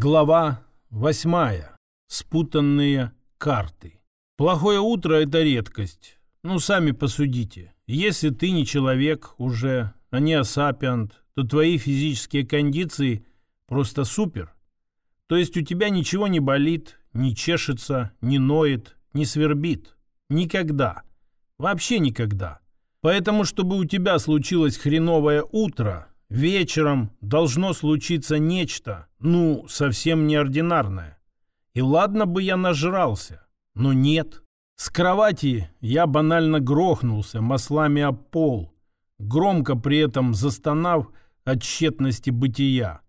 Глава восьмая. Спутанные карты. Плохое утро – это редкость. Ну, сами посудите. Если ты не человек уже, а не асапиант, то твои физические кондиции просто супер. То есть у тебя ничего не болит, не чешется, не ноет, не свербит. Никогда. Вообще никогда. Поэтому, чтобы у тебя случилось хреновое утро, вечером должно случиться нечто, ну, совсем неординарное. И ладно бы я нажрался, но нет. С кровати я банально грохнулся маслами об пол, громко при этом застонав от тщетности бытия.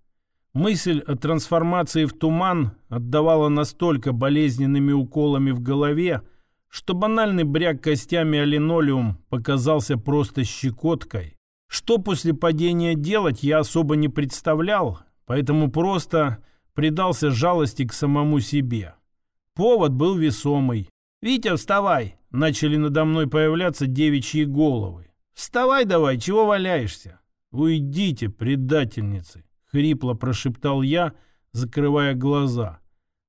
Мысль о трансформации в туман отдавала настолько болезненными уколами в голове, что банальный бряк костями о линолеум показался просто щекоткой. Что после падения делать, я особо не представлял, поэтому просто предался жалости к самому себе. Повод был весомый. «Витя, вставай!» Начали надо мной появляться девичьи головы. «Вставай давай, чего валяешься?» «Уйдите, предательницы!» — хрипло прошептал я, закрывая глаза.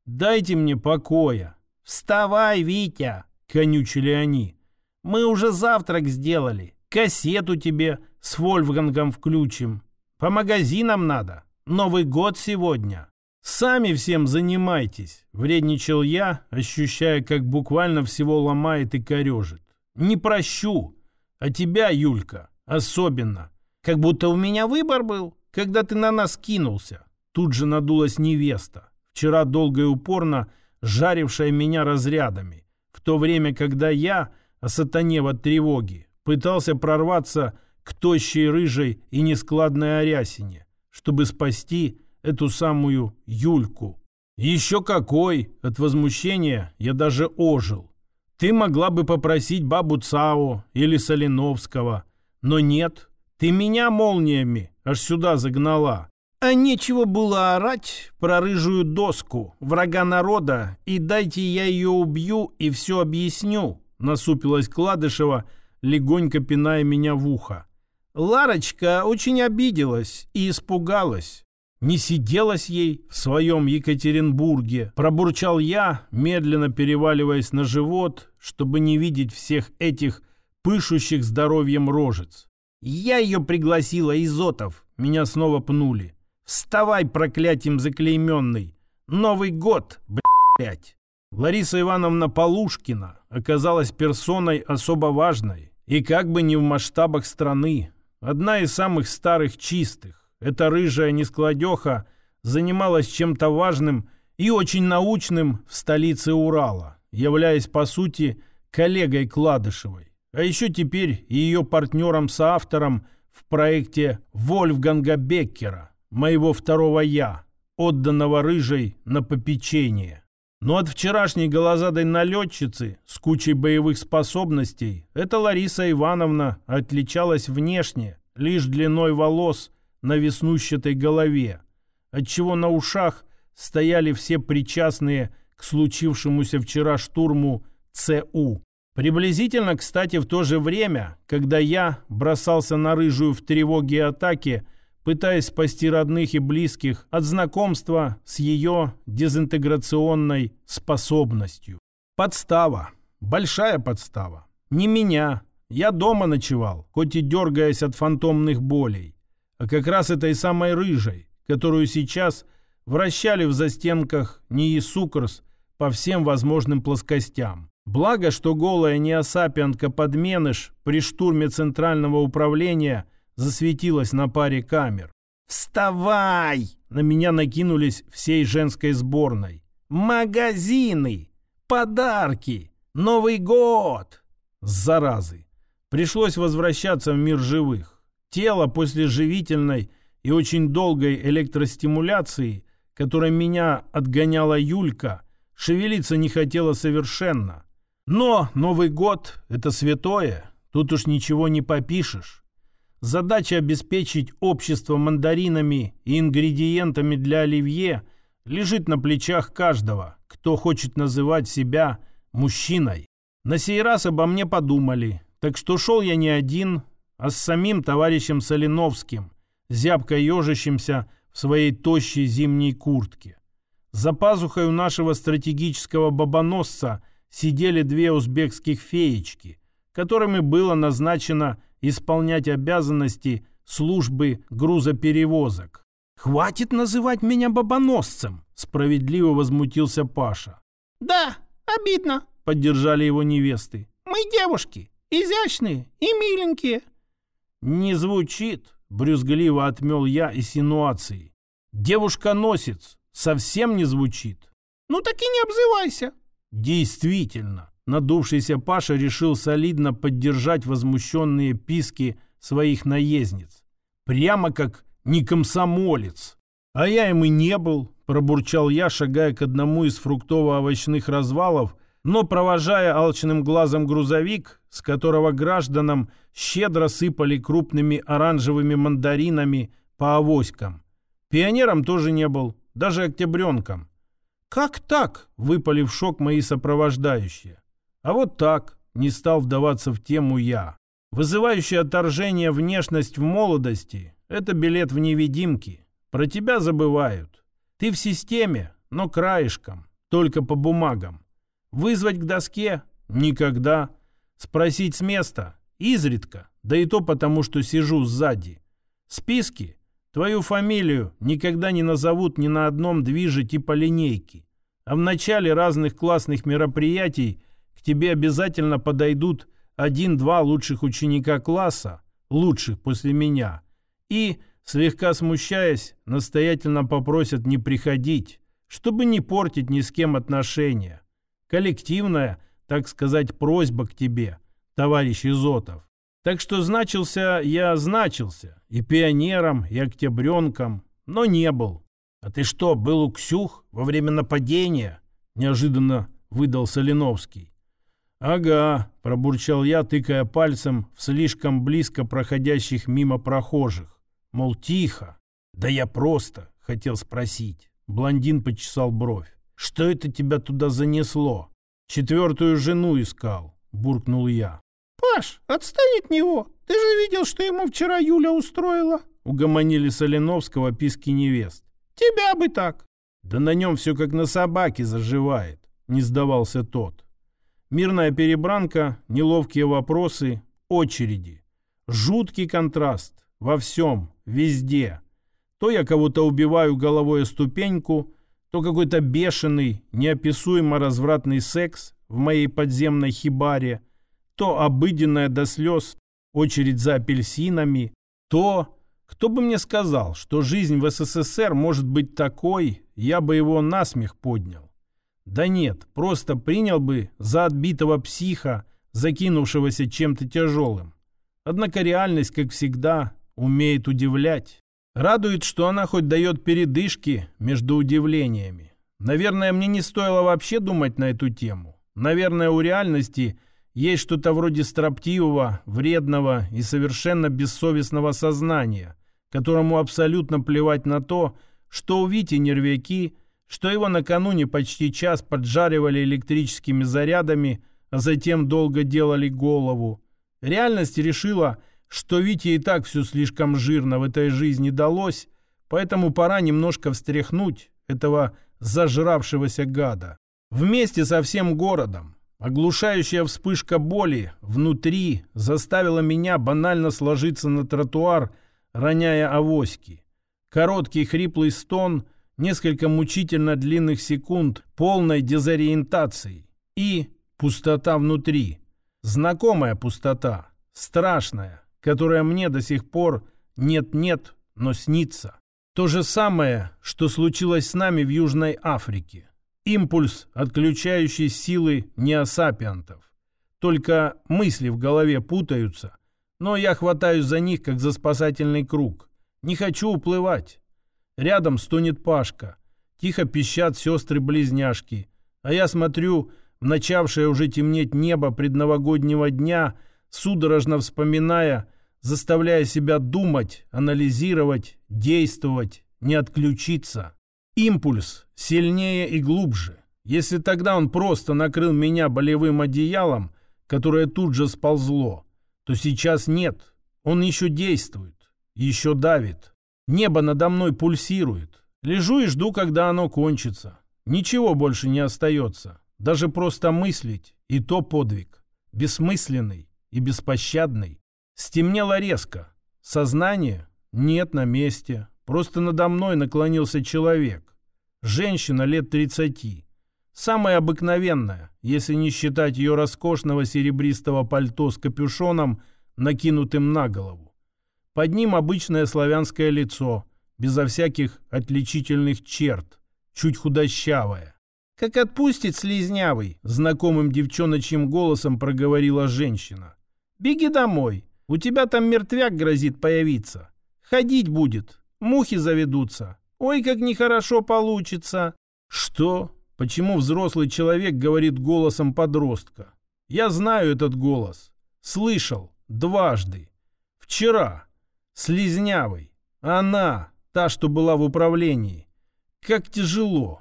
«Дайте мне покоя!» «Вставай, Витя!» — конючили они. «Мы уже завтрак сделали. Кассету тебе с Вольфгангом включим. По магазинам надо. Новый год сегодня». «Сами всем занимайтесь», — вредничал я, ощущая, как буквально всего ломает и корежит. «Не прощу. А тебя, Юлька, особенно. Как будто у меня выбор был, когда ты на нас кинулся». Тут же надулась невеста, вчера долго и упорно жарившая меня разрядами, в то время, когда я, осатанев от тревоги, пытался прорваться к тощей рыжей и нескладной арясине, чтобы спасти эту самую Юльку. Еще какой! От возмущения я даже ожил. Ты могла бы попросить бабу Цао или Соленовского, но нет, ты меня молниями аж сюда загнала. А нечего было орать про рыжую доску, врага народа, и дайте я ее убью и все объясню, насупилась Кладышева, легонько пиная меня в ухо. Ларочка очень обиделась и испугалась. Не сиделась ей в своем Екатеринбурге, пробурчал я, медленно переваливаясь на живот, чтобы не видеть всех этих пышущих здоровьем рожец. Я ее пригласила, Изотов. Меня снова пнули. Вставай, проклятием заклейменный. Новый год, блядь. Лариса Ивановна Полушкина оказалась персоной особо важной. И как бы не в масштабах страны. Одна из самых старых чистых эта рыжая нескладеха занималась чем-то важным и очень научным в столице Урала, являясь, по сути, коллегой Кладышевой. А еще теперь ее партнером-соавтором в проекте Вольфганга Беккера, моего второго «я», отданного рыжей на попечение. Но от вчерашней голозадой налетчицы с кучей боевых способностей эта Лариса Ивановна отличалась внешне лишь длиной волос на веснущатой голове, отчего на ушах стояли все причастные к случившемуся вчера штурму ЦУ. Приблизительно, кстати, в то же время, когда я бросался на рыжую в тревоге и атаке, пытаясь спасти родных и близких от знакомства с ее дезинтеграционной способностью. Подстава. Большая подстава. Не меня. Я дома ночевал, хоть и дергаясь от фантомных болей а как раз этой самой рыжей, которую сейчас вращали в застенках НИИ Сукрс по всем возможным плоскостям. Благо, что голая неосапианка-подменыш при штурме Центрального управления засветилась на паре камер. «Вставай!» На меня накинулись всей женской сборной. «Магазины! Подарки! Новый год!» Заразы! Пришлось возвращаться в мир живых. Тело после живительной и очень долгой электростимуляции, которой меня отгоняла Юлька, шевелиться не хотела совершенно. Но Новый год – это святое, тут уж ничего не попишешь. Задача обеспечить общество мандаринами и ингредиентами для оливье лежит на плечах каждого, кто хочет называть себя мужчиной. На сей раз обо мне подумали, так что шел я не один, а с самим товарищем Соленовским, зябко ежащимся в своей тощей зимней куртке. За пазухой у нашего стратегического бабоносца сидели две узбекских феечки, которыми было назначено исполнять обязанности службы грузоперевозок. «Хватит называть меня бабоносцем!» – справедливо возмутился Паша. «Да, обидно», – поддержали его невесты. «Мы девушки, изящные и миленькие». «Не звучит», – брюзгливо отмел я инсинуации. «Девушка-носец совсем не звучит». «Ну так и не обзывайся». Действительно, надувшийся Паша решил солидно поддержать возмущенные писки своих наездниц. Прямо как не комсомолец. А я им и не был, пробурчал я, шагая к одному из фруктово-овощных развалов, но провожая алчным глазом грузовик, с которого гражданам щедро сыпали крупными оранжевыми мандаринами по авоськам. Пионером тоже не был, даже октябренком. «Как так?» — выпали в шок мои сопровождающие. А вот так, не стал вдаваться в тему я. Вызывающая отторжение внешность в молодости – это билет в невидимки. Про тебя забывают. Ты в системе, но краешком, только по бумагам. Вызвать к доске – никогда. Спросить с места – изредка, да и то потому, что сижу сзади. Списки – твою фамилию никогда не назовут ни на одном движе типа линейки. А в начале разных классных мероприятий к тебе обязательно подойдут – один-два лучших ученика класса, лучших после меня, и, слегка смущаясь, настоятельно попросят не приходить, чтобы не портить ни с кем отношения. Коллективная, так сказать, просьба к тебе, товарищ Изотов. Так что значился я значился, и пионером, и октябренком, но не был. А ты что, был у Ксюх во время нападения? Неожиданно выдал Соленовский. «Ага», – пробурчал я, тыкая пальцем в слишком близко проходящих мимо прохожих. Мол, тихо. «Да я просто хотел спросить». Блондин почесал бровь. «Что это тебя туда занесло?» «Четвертую жену искал», – буркнул я. «Паш, отстань от него! Ты же видел, что ему вчера Юля устроила!» Угомонили Соленовского писки невест. «Тебя бы так!» «Да на нем все как на собаке заживает», – не сдавался тот. Мирная перебранка, неловкие вопросы, очереди. Жуткий контраст во всем, везде. То я кого-то убиваю головой о ступеньку, то какой-то бешеный, неописуемо развратный секс в моей подземной хибаре, то обыденная до слез очередь за апельсинами, то... Кто бы мне сказал, что жизнь в СССР может быть такой, я бы его насмех поднял. Да нет, просто принял бы за отбитого психа, закинувшегося чем-то тяжелым. Однако реальность, как всегда, умеет удивлять. Радует, что она хоть дает передышки между удивлениями. Наверное, мне не стоило вообще думать на эту тему. Наверное, у реальности есть что-то вроде строптивого, вредного и совершенно бессовестного сознания, которому абсолютно плевать на то, что у Вити нервяки – что его накануне почти час поджаривали электрическими зарядами, а затем долго делали голову. Реальность решила, что Вите и так все слишком жирно в этой жизни далось, поэтому пора немножко встряхнуть этого зажравшегося гада. Вместе со всем городом. Оглушающая вспышка боли внутри заставила меня банально сложиться на тротуар, роняя авоськи. Короткий хриплый стон – несколько мучительно длинных секунд полной дезориентации и пустота внутри. Знакомая пустота, страшная, которая мне до сих пор нет-нет, но снится. То же самое, что случилось с нами в Южной Африке. Импульс, отключающий силы неосапиантов. Только мысли в голове путаются, но я хватаюсь за них, как за спасательный круг. Не хочу уплывать. Рядом стонет Пашка. Тихо пищат сестры-близняшки. А я смотрю в начавшее уже темнеть небо предновогоднего дня, судорожно вспоминая, заставляя себя думать, анализировать, действовать, не отключиться. Импульс сильнее и глубже. Если тогда он просто накрыл меня болевым одеялом, которое тут же сползло, то сейчас нет. Он еще действует, еще давит. Небо надо мной пульсирует. Лежу и жду, когда оно кончится. Ничего больше не остается. Даже просто мыслить, и то подвиг. Бессмысленный и беспощадный. Стемнело резко. Сознание? Нет на месте. Просто надо мной наклонился человек. Женщина лет 30. Самая обыкновенная, если не считать ее роскошного серебристого пальто с капюшоном, накинутым на голову. Под ним обычное славянское лицо, безо всяких отличительных черт, чуть худощавое. «Как отпустит слизнявый!» — знакомым девчоночьим голосом проговорила женщина. «Беги домой. У тебя там мертвяк грозит появиться. Ходить будет. Мухи заведутся. Ой, как нехорошо получится!» «Что? Почему взрослый человек говорит голосом подростка? Я знаю этот голос. Слышал. Дважды. Вчера. Слизнявый. Она, та, что была в управлении. Как тяжело.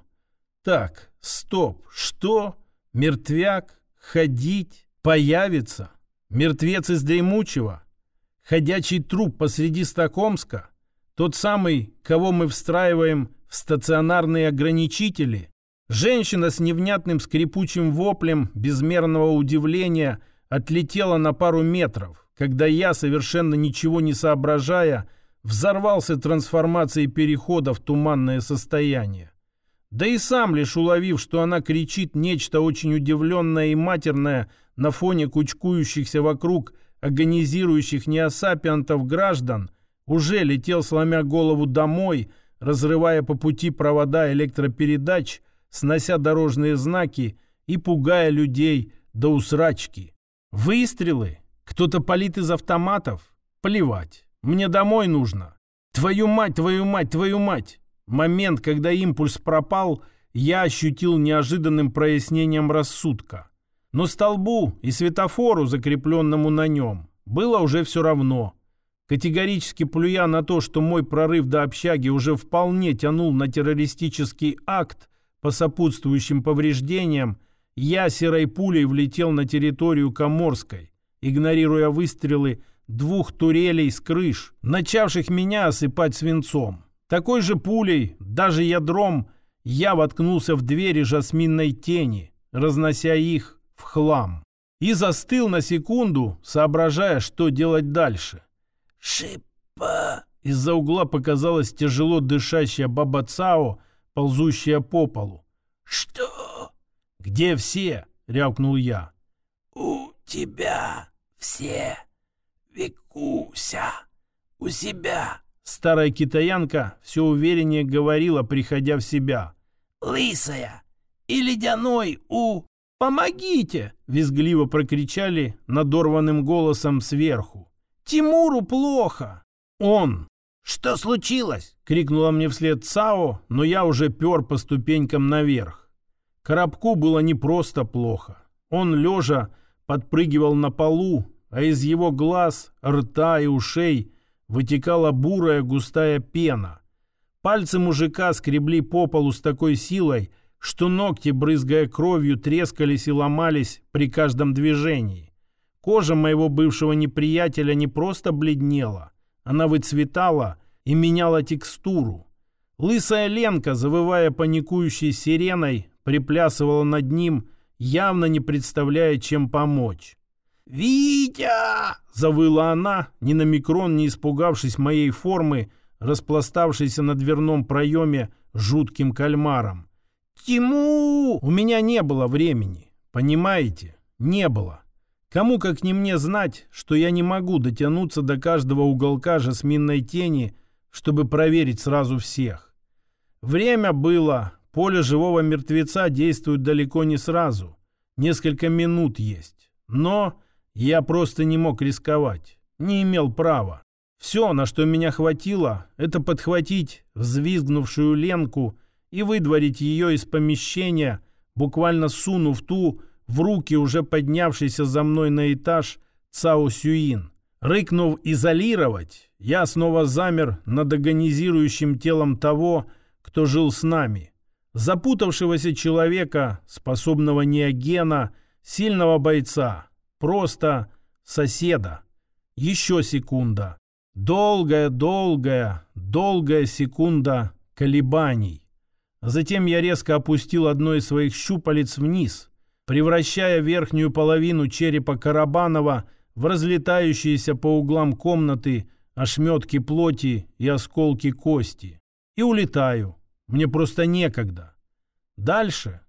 Так, стоп. Что? Мертвяк? Ходить? Появится? Мертвец из Дремучего? Ходячий труп посреди Стокомска? Тот самый, кого мы встраиваем в стационарные ограничители? Женщина с невнятным скрипучим воплем безмерного удивления отлетела на пару метров, когда я, совершенно ничего не соображая, взорвался трансформацией перехода в туманное состояние. Да и сам лишь уловив, что она кричит нечто очень удивленное и матерное на фоне кучкующихся вокруг агонизирующих неосапиантов граждан, уже летел, сломя голову домой, разрывая по пути провода электропередач, снося дорожные знаки и пугая людей до усрачки. Выстрелы кто-то палит из автоматов? Плевать. Мне домой нужно. Твою мать, твою мать, твою мать. Момент, когда импульс пропал, я ощутил неожиданным прояснением рассудка. Но столбу и светофору, закрепленному на нем, было уже все равно. Категорически плюя на то, что мой прорыв до общаги уже вполне тянул на террористический акт по сопутствующим повреждениям, я серой пулей влетел на территорию Коморской, игнорируя выстрелы двух турелей с крыш, начавших меня осыпать свинцом. Такой же пулей, даже ядром, я воткнулся в двери жасминной тени, разнося их в хлам. И застыл на секунду, соображая, что делать дальше. «Шипа!» Из-за угла показалась тяжело дышащая баба Цао, ползущая по полу. «Что?» «Где все?» — рявкнул я. «У тебя!» Все. Викуся, у себя. Старая китаянка все увереннее говорила, приходя в себя. Лысая и ледяной у... «Помогите!» — визгливо прокричали надорванным голосом сверху. «Тимуру плохо!» «Он!» «Что случилось?» — крикнула мне вслед Цао, но я уже пер по ступенькам наверх. Коробку было не просто плохо. Он, лежа, подпрыгивал на полу, а из его глаз, рта и ушей вытекала бурая густая пена. Пальцы мужика скребли по полу с такой силой, что ногти, брызгая кровью, трескались и ломались при каждом движении. Кожа моего бывшего неприятеля не просто бледнела, она выцветала и меняла текстуру. Лысая Ленка, завывая паникующей сиреной, приплясывала над ним, явно не представляя, чем помочь. «Витя!» — завыла она, ни на микрон не испугавшись моей формы, распластавшейся на дверном проеме жутким кальмаром. «Тиму!» У меня не было времени. Понимаете? Не было. Кому как не мне знать, что я не могу дотянуться до каждого уголка жасминной тени, чтобы проверить сразу всех. Время было. Поле живого мертвеца действует далеко не сразу. Несколько минут есть. Но я просто не мог рисковать, не имел права. Все, на что меня хватило, это подхватить взвизгнувшую Ленку и выдворить ее из помещения, буквально сунув ту в руки уже поднявшийся за мной на этаж Цао Сюин. Рыкнув «изолировать», я снова замер над агонизирующим телом того, кто жил с нами. Запутавшегося человека, способного неогена, сильного бойца, Просто соседа. Еще секунда. Долгая, долгая, секунда колебаний. Затем я резко опустил одно из своих щупалец вниз, превращая верхнюю половину черепа Карабанова в разлетающиеся по углам комнаты ошметки плоти и осколки кости. И улетаю. Мне просто некогда. Дальше.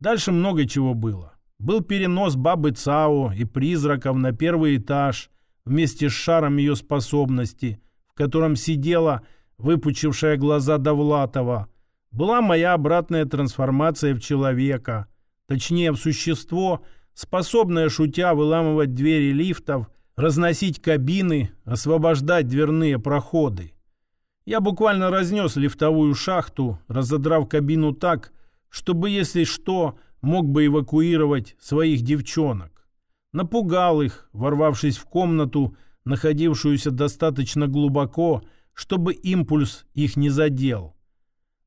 Дальше много чего было. Был перенос бабы Цао и призраков на первый этаж вместе с шаром ее способности, в котором сидела выпучившая глаза Довлатова. Была моя обратная трансформация в человека, точнее в существо, способное шутя выламывать двери лифтов, разносить кабины, освобождать дверные проходы. Я буквально разнес лифтовую шахту, разодрав кабину так, чтобы, если что, мог бы эвакуировать своих девчонок. Напугал их, ворвавшись в комнату, находившуюся достаточно глубоко, чтобы импульс их не задел.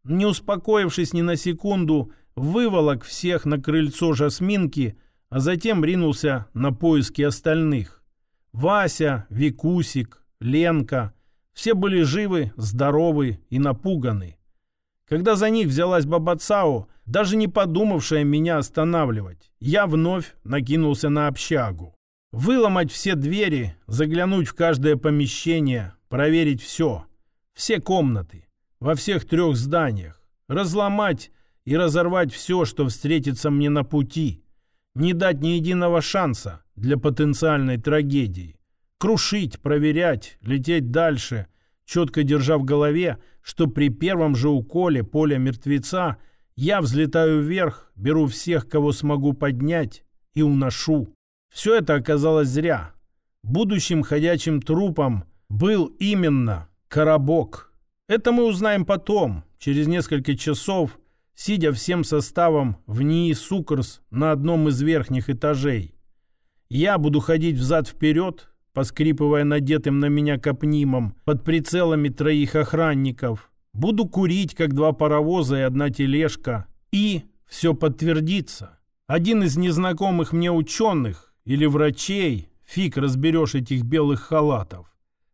Не успокоившись ни на секунду, выволок всех на крыльцо Жасминки, а затем ринулся на поиски остальных. Вася, Викусик, Ленка – все были живы, здоровы и напуганы. Когда за них взялась Баба Цао, даже не подумавшая меня останавливать, я вновь накинулся на общагу. Выломать все двери, заглянуть в каждое помещение, проверить все. Все комнаты, во всех трех зданиях. Разломать и разорвать все, что встретится мне на пути. Не дать ни единого шанса для потенциальной трагедии. Крушить, проверять, лететь дальше, четко держа в голове, что при первом же уколе поля мертвеца я взлетаю вверх, беру всех, кого смогу поднять, и уношу. Все это оказалось зря. Будущим ходячим трупом был именно коробок. Это мы узнаем потом, через несколько часов, сидя всем составом в НИИ Сукарс на одном из верхних этажей. Я буду ходить взад-вперед, поскрипывая надетым на меня капнимом под прицелами троих охранников. Буду курить, как два паровоза и одна тележка. И все подтвердится. Один из незнакомых мне ученых или врачей, фиг разберешь этих белых халатов,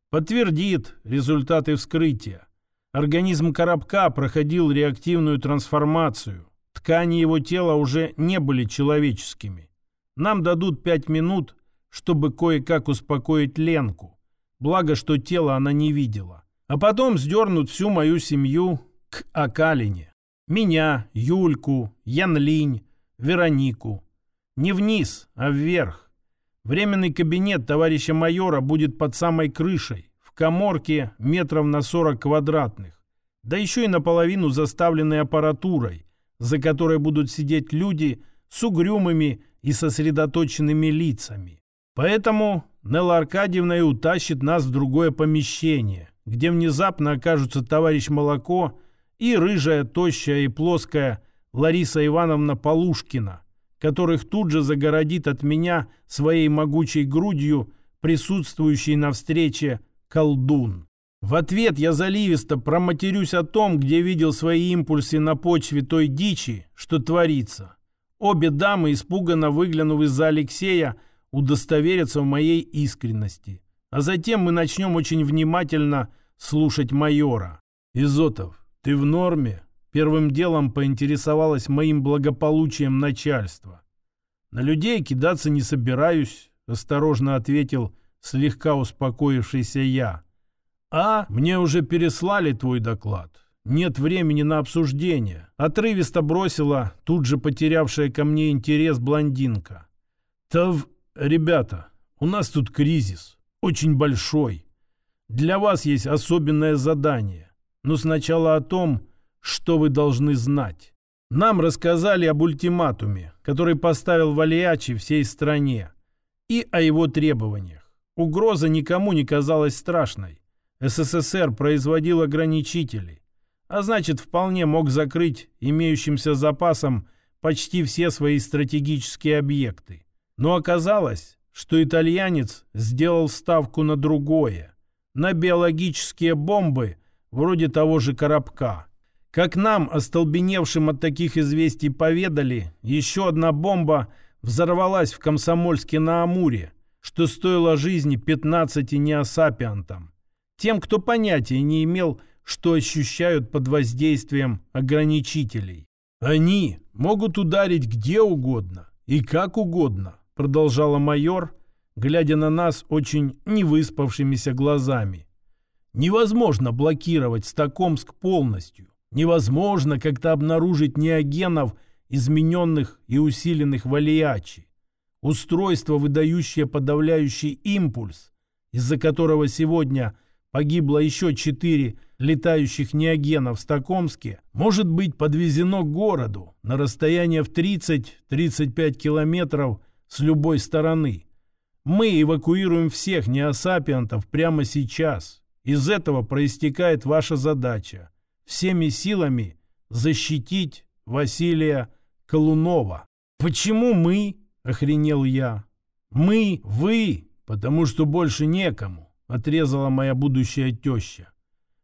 подтвердит результаты вскрытия. Организм коробка проходил реактивную трансформацию. Ткани его тела уже не были человеческими. Нам дадут пять минут, чтобы кое-как успокоить Ленку. Благо, что тело она не видела. А потом сдернут всю мою семью к Акалине. Меня, Юльку, Янлинь, Веронику. Не вниз, а вверх. Временный кабинет товарища майора будет под самой крышей, в коморке метров на 40 квадратных. Да еще и наполовину заставленной аппаратурой, за которой будут сидеть люди с угрюмыми и сосредоточенными лицами. Поэтому Нелла Аркадьевна и утащит нас в другое помещение, где внезапно окажутся товарищ Молоко и рыжая, тощая и плоская Лариса Ивановна Полушкина, которых тут же загородит от меня своей могучей грудью присутствующий на встрече колдун. В ответ я заливисто проматерюсь о том, где видел свои импульсы на почве той дичи, что творится. Обе дамы, испуганно выглянув из-за Алексея, удостовериться в моей искренности. А затем мы начнем очень внимательно слушать майора. «Изотов, ты в норме?» Первым делом поинтересовалась моим благополучием начальство. «На людей кидаться не собираюсь», — осторожно ответил слегка успокоившийся я. «А, мне уже переслали твой доклад. Нет времени на обсуждение», — отрывисто бросила тут же потерявшая ко мне интерес блондинка. «Тав, «Ребята, у нас тут кризис. Очень большой. Для вас есть особенное задание. Но сначала о том, что вы должны знать. Нам рассказали об ультиматуме, который поставил Валиачи всей стране, и о его требованиях. Угроза никому не казалась страшной. СССР производил ограничители, а значит вполне мог закрыть имеющимся запасом почти все свои стратегические объекты. Но оказалось, что итальянец сделал ставку на другое, на биологические бомбы вроде того же коробка. Как нам, остолбеневшим от таких известий, поведали, еще одна бомба взорвалась в Комсомольске на Амуре, что стоило жизни 15 неосапиантам. Тем, кто понятия не имел, что ощущают под воздействием ограничителей. Они могут ударить где угодно и как угодно, продолжала майор, глядя на нас очень невыспавшимися глазами. Невозможно блокировать Стокомск полностью. Невозможно как-то обнаружить неогенов, измененных и усиленных в Алиачи. Устройство, выдающее подавляющий импульс, из-за которого сегодня погибло еще четыре летающих неогенов в Стокомске, может быть подвезено к городу на расстояние в 30-35 километров с любой стороны. Мы эвакуируем всех неосапиантов прямо сейчас. Из этого проистекает ваша задача – всеми силами защитить Василия Колунова. «Почему мы?» – охренел я. «Мы, вы, потому что больше некому», – отрезала моя будущая теща.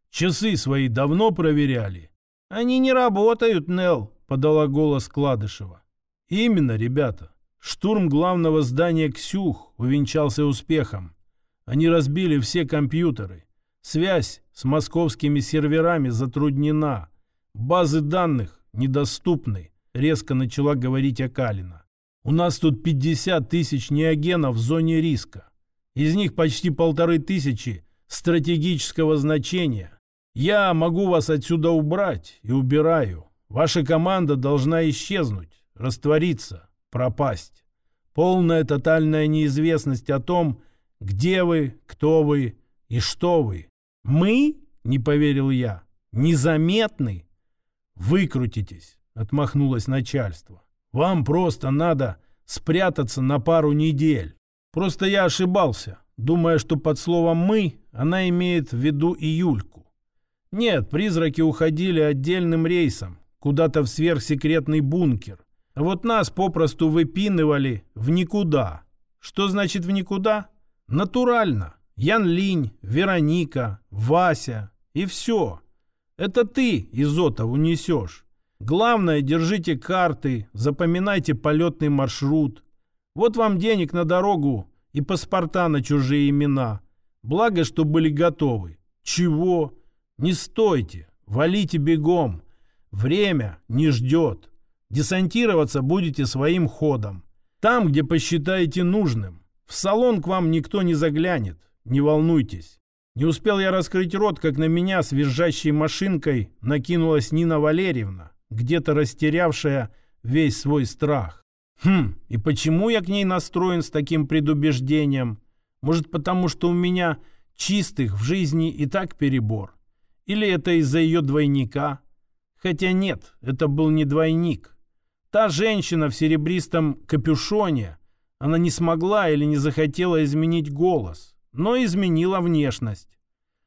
«Часы свои давно проверяли?» «Они не работают, Нел», – подала голос Кладышева. «Именно, ребята. Штурм главного здания «Ксюх» увенчался успехом. Они разбили все компьютеры. Связь с московскими серверами затруднена. Базы данных недоступны, резко начала говорить Акалина. У нас тут 50 тысяч неогенов в зоне риска. Из них почти полторы тысячи стратегического значения. Я могу вас отсюда убрать и убираю. Ваша команда должна исчезнуть, раствориться пропасть. Полная тотальная неизвестность о том, где вы, кто вы и что вы. Мы, не поверил я, незаметны. Выкрутитесь, отмахнулось начальство. Вам просто надо спрятаться на пару недель. Просто я ошибался, думая, что под словом «мы» она имеет в виду и Юльку. Нет, призраки уходили отдельным рейсом, куда-то в сверхсекретный бункер, вот нас попросту выпинывали в никуда. Что значит в никуда? Натурально. Ян Линь, Вероника, Вася и все. Это ты, Изотов, унесешь. Главное, держите карты, запоминайте полетный маршрут. Вот вам денег на дорогу и паспорта на чужие имена. Благо, что были готовы. Чего? Не стойте, валите бегом. Время не ждет. Десантироваться будете своим ходом. Там, где посчитаете нужным. В салон к вам никто не заглянет. Не волнуйтесь. Не успел я раскрыть рот, как на меня с визжащей машинкой накинулась Нина Валерьевна, где-то растерявшая весь свой страх. Хм, и почему я к ней настроен с таким предубеждением? Может, потому что у меня чистых в жизни и так перебор? Или это из-за ее двойника? Хотя нет, это был не двойник. Та женщина в серебристом капюшоне, она не смогла или не захотела изменить голос, но изменила внешность.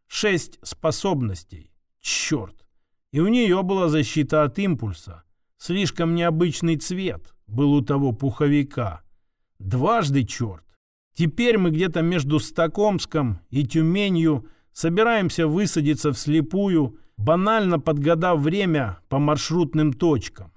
Шесть способностей. Черт. И у нее была защита от импульса. Слишком необычный цвет был у того пуховика. Дважды черт. Теперь мы где-то между Стокомском и Тюменью собираемся высадиться вслепую, банально подгадав время по маршрутным точкам.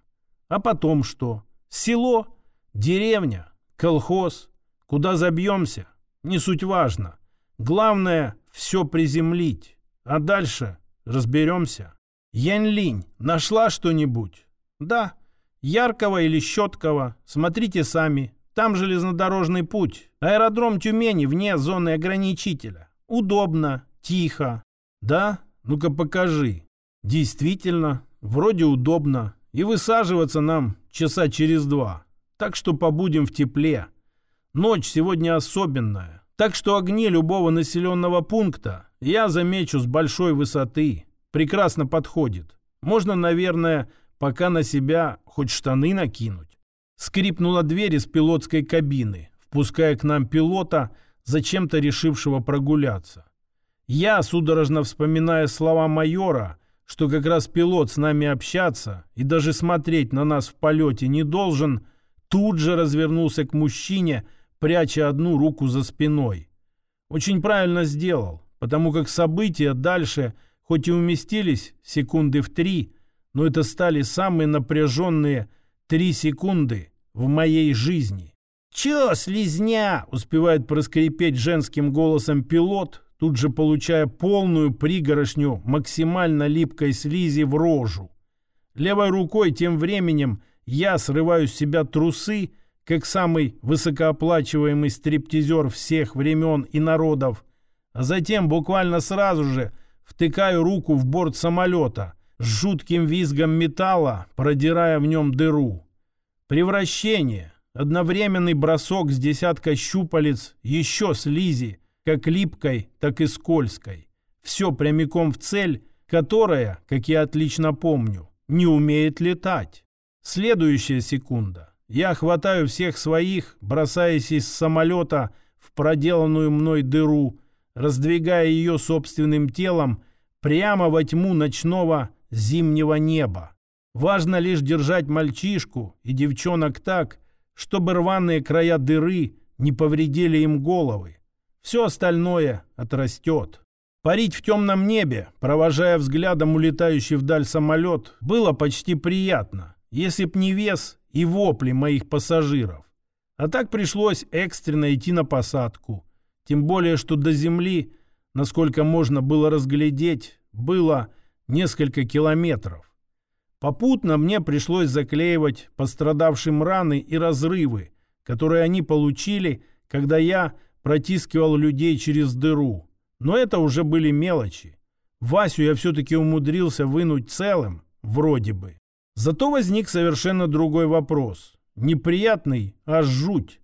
А потом что? Село? Деревня? Колхоз? Куда забьемся? Не суть важно. Главное – все приземлить. А дальше разберемся. Янь-Линь, нашла что-нибудь? Да. Яркого или Щеткого. Смотрите сами. Там железнодорожный путь. Аэродром Тюмени вне зоны ограничителя. Удобно, тихо. Да? Ну-ка покажи. Действительно, вроде удобно. И высаживаться нам часа через два. Так что побудем в тепле. Ночь сегодня особенная. Так что огни любого населенного пункта я замечу с большой высоты. Прекрасно подходит. Можно, наверное, пока на себя хоть штаны накинуть. Скрипнула дверь из пилотской кабины, впуская к нам пилота, зачем-то решившего прогуляться. Я, судорожно вспоминая слова майора, что как раз пилот с нами общаться и даже смотреть на нас в полете не должен, тут же развернулся к мужчине, пряча одну руку за спиной. Очень правильно сделал, потому как события дальше, хоть и уместились секунды в три, но это стали самые напряженные три секунды в моей жизни. «Чё, слизня?» — успевает проскрипеть женским голосом пилот, тут же получая полную пригорошню максимально липкой слизи в рожу. Левой рукой тем временем я срываю с себя трусы, как самый высокооплачиваемый стриптизер всех времен и народов, а затем буквально сразу же втыкаю руку в борт самолета с жутким визгом металла, продирая в нем дыру. Превращение, одновременный бросок с десятка щупалец, еще слизи, как липкой, так и скользкой. Все прямиком в цель, которая, как я отлично помню, не умеет летать. Следующая секунда. Я хватаю всех своих, бросаясь из самолета в проделанную мной дыру, раздвигая ее собственным телом прямо во тьму ночного зимнего неба. Важно лишь держать мальчишку и девчонок так, чтобы рваные края дыры не повредили им головы. Все остальное отрастет. Парить в темном небе, провожая взглядом улетающий вдаль самолет, было почти приятно, если б не вес и вопли моих пассажиров. А так пришлось экстренно идти на посадку. Тем более, что до земли, насколько можно было разглядеть, было несколько километров. Попутно мне пришлось заклеивать пострадавшим раны и разрывы, которые они получили, когда я протискивал людей через дыру. Но это уже были мелочи. Васю я все-таки умудрился вынуть целым, вроде бы. Зато возник совершенно другой вопрос. Неприятный, а жуть.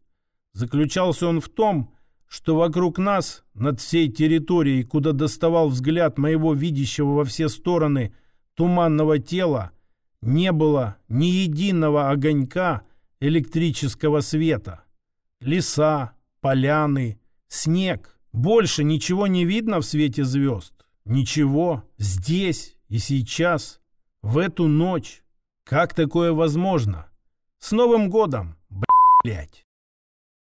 Заключался он в том, что вокруг нас, над всей территорией, куда доставал взгляд моего видящего во все стороны туманного тела, не было ни единого огонька электрического света. Леса, поляны, снег, больше ничего не видно в свете звезд. Ничего. Здесь и сейчас. В эту ночь. Как такое возможно? С Новым годом, блядь.